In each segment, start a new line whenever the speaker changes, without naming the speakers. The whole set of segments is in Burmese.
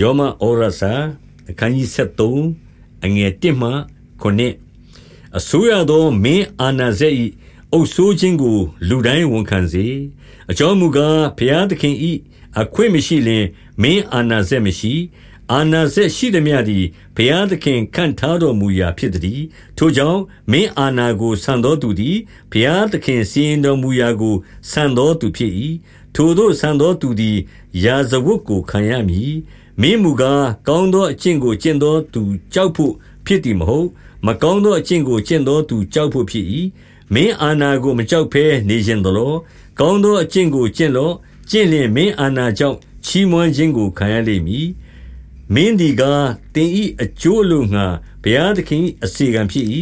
ယောမဩရစာအခန်းကြီး73အငယ်1မှ9အစိုးရသောမင်းအာနာဇက်၏အုပ်ဆိုးခြင်းကို လူတိုင်းဝန်ခံစေအကြောင်းမူကားဘုရားသခင်၏အခွင့်မရှိလျင်မင်းအာနာဇက်မရှိအာနာဇက်ရှိသည်မြသည်ဘုရားသခင်ခန့်ထားတော်မူရာဖြစ်သည်ထိုကြောင့်မင်းအာနာကိုဆန်တော်သူသည်ဘုရားသခင်စီရင်တော်မူရာကိုဆန်တော်သူဖြစ်၏ထိုသို့ဆန်တော်သူသည်ယာဇဝတ်ကိုခံရမည် မင်းမူကားကောင်းသောအကျင့်ကိုကျင့်သောသူကြောက်ဖို့ဖြစ်သည်မဟုတ် မကောင်းသောအကျင့်ကိုကျင့်သောသူကြောက်ဖို့ဖြစ်၏မင်းအာနာကိုမကြောက်ဘဲနေခြင်းသလောကောင်းသောအကျင့်ကိုကျင့်လော့ကျင့်လျင်မင်းအာနာကြောင့်ချီးမွမ်းခြင်းကိုခံရလိမ့်မည်မင်းဒီကားတင်ဤအကျိုးလိုငှာဘုရားသခင်အစီကံဖြစ်၏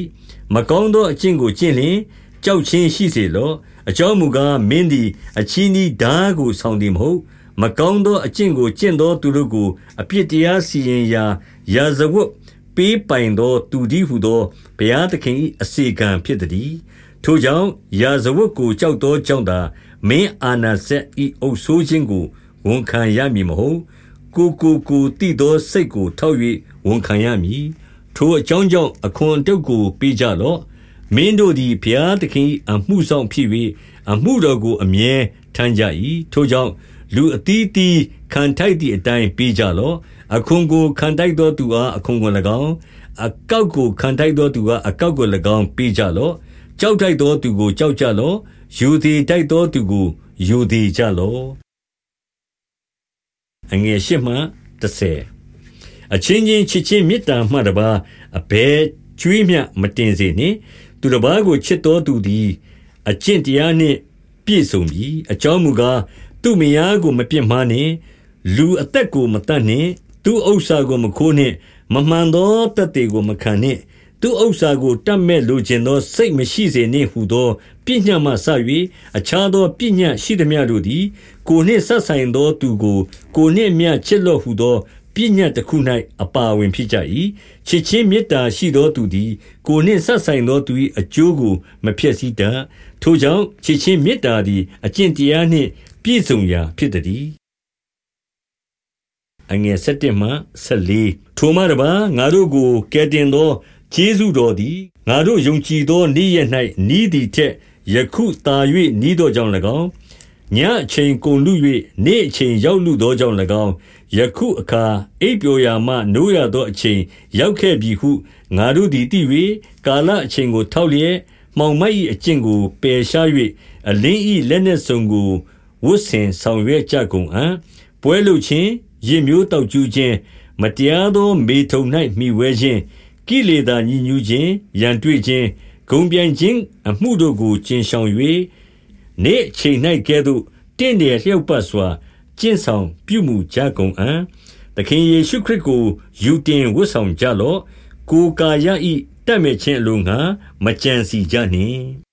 မကောင်းသောအကျင့်ကိုကျင့်လျင်ကြောက်ချင်းရှိစေလော့အကြောင်းမူကားမင်းသည်အချီးနီးဓာကိုဆောင်သည်မဟုတ် မကောင်းသောအကျင့်ကိုကျင့်သောသူတို့ကို အပြစ်တရားစီရင်ရာ ရာဇဝတ်ပေးပိုင်သောသူသည်ဟုသောဘုရားသခင်၏အစီကံဖြစ်သည်ထိုကြောင့်ရာဇဝတ်ကိုကြောက်သောကြောင့်သာမင်းအာနာဇက်၏အုပ်ဆိုးခြင်းကိုဝန်ခံရမည်မဟုတ်ကိုကိုကိုတိသောစိတ်ကိုထောက်၍ဝန်ခံရမည်ထိုအကြောင်းကြောင့်အခွန်တုတ်ကိုပေးကြလော့မင်းတို့သည်ဘုရားသခင်အမှုဆောင်ဖြစ်၍အမှုတော်ကိုအမြဲထမ်းကြ၏ထိုကြောင့် လူအသီးသီးခံထိုက်သည့်အတိုင်းပေးကြလော့အခွန်ကိုခံထိုက်သောသူအားအခွန်ကို၎င်းအကောက်ကိုခံထိုက်သောသူအားအကောက်ကို၎င်းပေးကြလော့ကြောက်ထိုက်သောသူကိုကြောက်ကြလော့ယူသည်တိုက်သောသူကိုယူသည်ကြလော့အငယ်ရှိမှ30အချင်းချင်းချစ်ချင်းမေတ္တာမှတပါအဘဲကျွေးမြမတင်စေနှင့်သူတစ်ပါးကိုချစ်တော်သူသည် အကျင့်တရားနှင့်ပြည့်စုံပြီအကြောင်းမူကား သူ့မယားကိုမပြစ်မှားနှင့် လူအသက်ကိုမတတ်နှင့် သူ့ဥစ္စာကိုမခိုးနှင့် မမှန်သောတက်တေကိုမခံနှင့် သူဥစ္စာကိုတတ်မဲ့လိုချင်သော စိတ်မရှိစေနှင့်ဟုသော ပညတ်မှဆ၍အခြားသောပညတ်ရှိသည်များတို့သည် ကိုနှင့်ဆက်ဆိုင်သောသူကို ကိုနှင့်မြချစ်လော့ဟုသော ပညတ်တစ်ခု၌အပါဝင်ဖြစ်ကြ၏ချစ်ချင်းမေတ္တာရှိသောသူသည် ကိုနှင့်ဆက်ဆိုင်သောသူ၏အကျိုးကိုမဖျက်ဆီးတတ်ထိုကြောင့်ချစ်ချင်းမေတ္တာသည်အကျင့်တရားနှင့်ပြည့်စုံရာဖြစ်သည်အငယ်7မှ14ထိုမှတပါငါတို့ကိုကယ်တင်သောကျေးဇူးတော်သည်ငါတို့ယုံကြည်သောနေ့ရက်၌နီးသည်ထက်ယခုသာ၍နီးသောကြောင့်၎င်း ညအချိန်ကုန်လူ၍နေ့အချိန်ရောက်လူသောကြောင့်၎င်းယခုအခါအိပ်ပျော်ရာမှနိုးရသောအချိန်ရောက်ခဲ့ပြီဟုငါတို့သည်သိ၍ကာလအချိန်ကိုထောက်လျက်မှောင်မိုက်၏အကျင့်ကိုပယ်ရှား၍အလင်း၏လက်နှင့်စုံကိုဝတ်ဆင်ဆောင်ရွက်ကြကုန်အံ့ပွဲလုခြင်းရစ်မျိုးတောက်ကျူးခြင်းမတရားသောမေထုံ၌မှီဝဲခြင်းကိလေသာညှဉ်းညူးခြင်းရန်တွေ့ခြင်းဂုံပြိုင်ခြင်းအမှုတို့ကိုကျင်ဆောင်၍ နေ့အချိန်၌ကဲ့သို့တင့်တယ်လျောက်ပတ်စွာကျင့်ဆောင်ပြုမှုကြကုန်အံ့သခင်ယေရှုခရစ်ကိုယူတင်ဝတ်ဆောင်ကြလော့ကိုကာယဤတတ်မဲ့ခြင်းအလိုငှာမကြံစီကြနှင့်